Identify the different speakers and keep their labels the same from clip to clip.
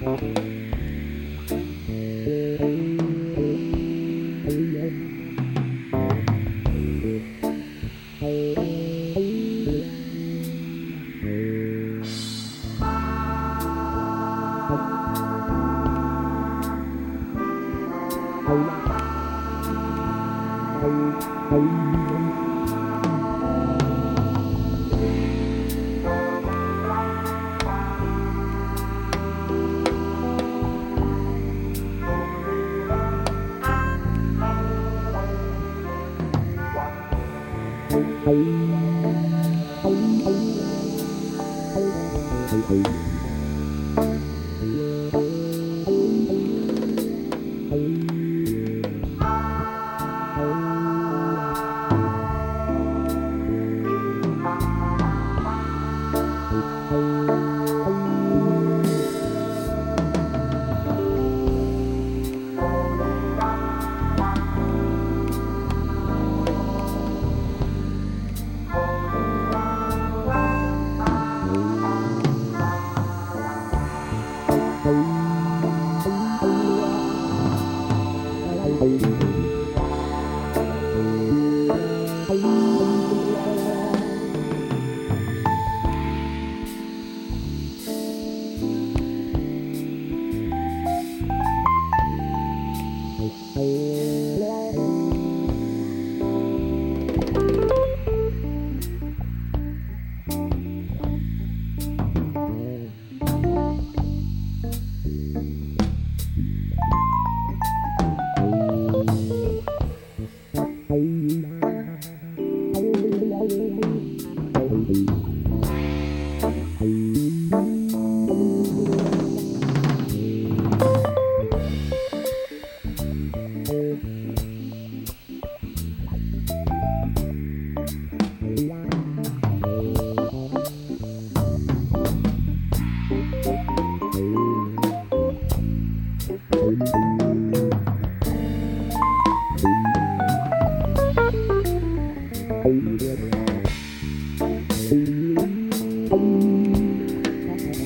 Speaker 1: Bye. Bye.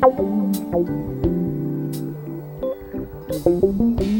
Speaker 1: Thank you.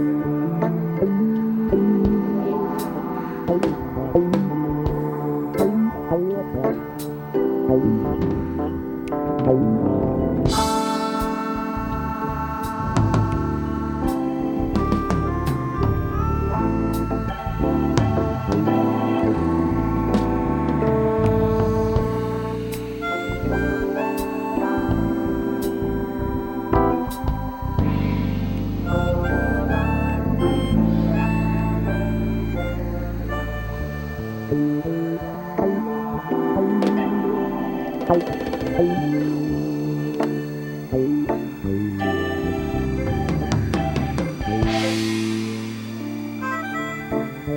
Speaker 1: thank you